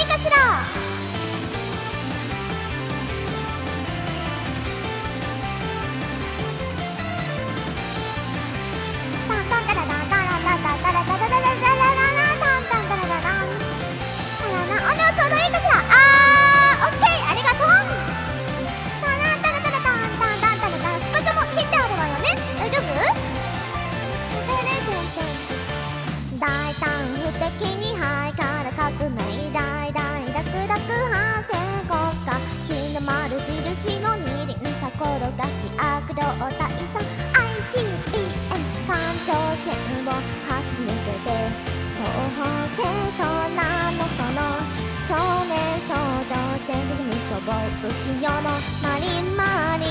いいかしら？ぼう浮世のマリンマリ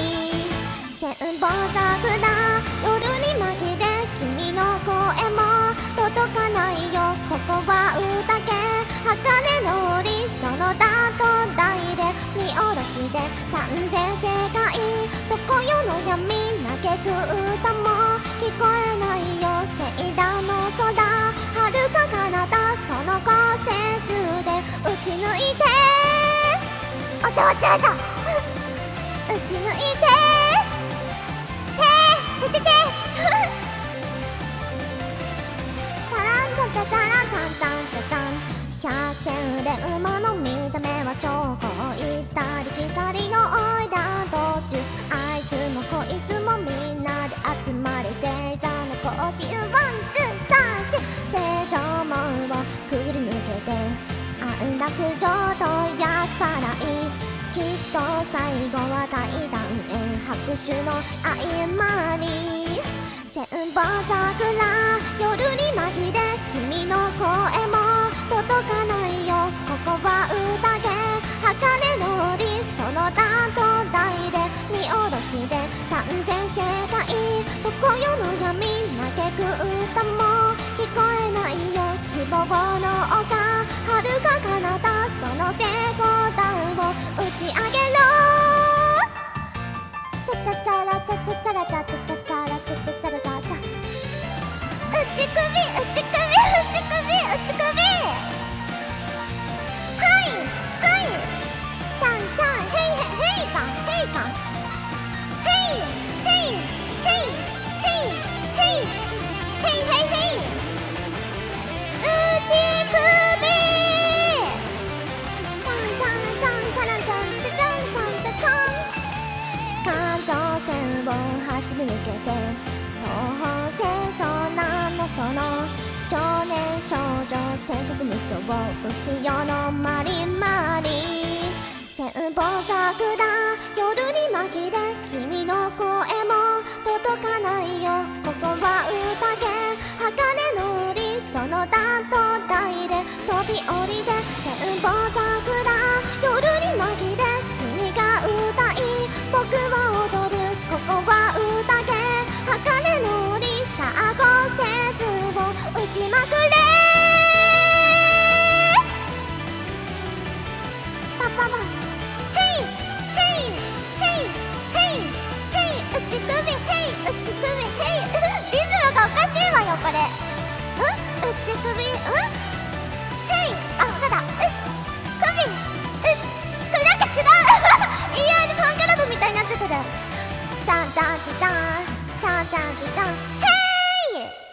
千本桜夜に紛れ君の声も届かないよ。ここは宴茜のりそのだと台で見下ろしで三千世界常世の闇嘆く歌も聞こえないよ。お手をつえた打ち抜いてててててチャランチャチャチャランチャンチャンチャチャン百戦錬馬の見た目は証拠行ったり来たりのおいだ途中あいつもこいつもみん。なで集まり聖者の行進ワンツーサーシ聖女門をくぐり抜けて安楽城きっと最後は大団円拍手の合間に千本桜夜に紛れ君の声も届かないよ。ここは宴茜のりそのだと台で見下ろしで三千世界常世の闇嘆く歌も聞こえないよ。希望 Magic Living! 戦国無双浮世のマリンマリ千本桜夜に紛れ君の声も届かないよ。ここは宴茜のりそのだと台で飛び降りてこれ。うん？うっちゃくび。うん？